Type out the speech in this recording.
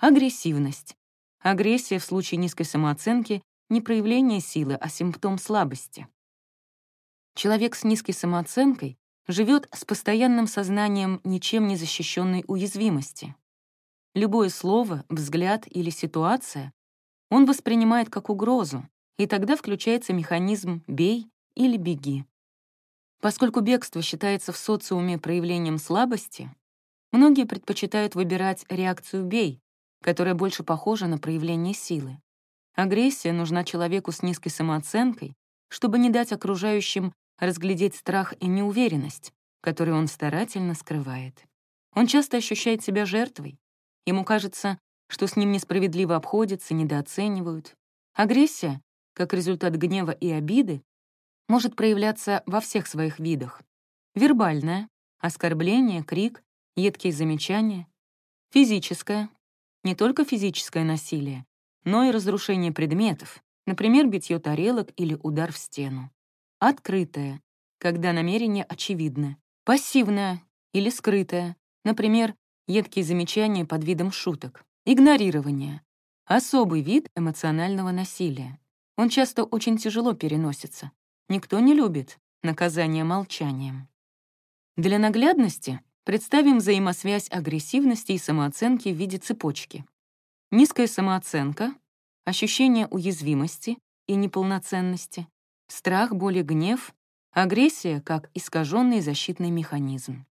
Агрессивность. Агрессия в случае низкой самооценки — не проявление силы, а симптом слабости. Человек с низкой самооценкой живет с постоянным сознанием ничем не защищенной уязвимости. Любое слово, взгляд или ситуация он воспринимает как угрозу, и тогда включается механизм «бей» или «беги». Поскольку бегство считается в социуме проявлением слабости, многие предпочитают выбирать реакцию «бей», которая больше похожа на проявление силы. Агрессия нужна человеку с низкой самооценкой, чтобы не дать окружающим разглядеть страх и неуверенность, которые он старательно скрывает. Он часто ощущает себя жертвой. Ему кажется, что с ним несправедливо обходятся, недооценивают. Агрессия, как результат гнева и обиды, может проявляться во всех своих видах. Вербальная — оскорбление, крик, едкие замечания. Физическая — не только физическое насилие, но и разрушение предметов, например, битье тарелок или удар в стену. Открытая, когда намерение очевидно. Пассивная или скрытая, например, едкие замечания под видом шуток. Игнорирование — особый вид эмоционального насилия. Он часто очень тяжело переносится. Никто не любит наказание молчанием. Для наглядности представим взаимосвязь агрессивности и самооценки в виде цепочки. Низкая самооценка, ощущение уязвимости и неполноценности, страх, боль и гнев, агрессия как искаженный защитный механизм.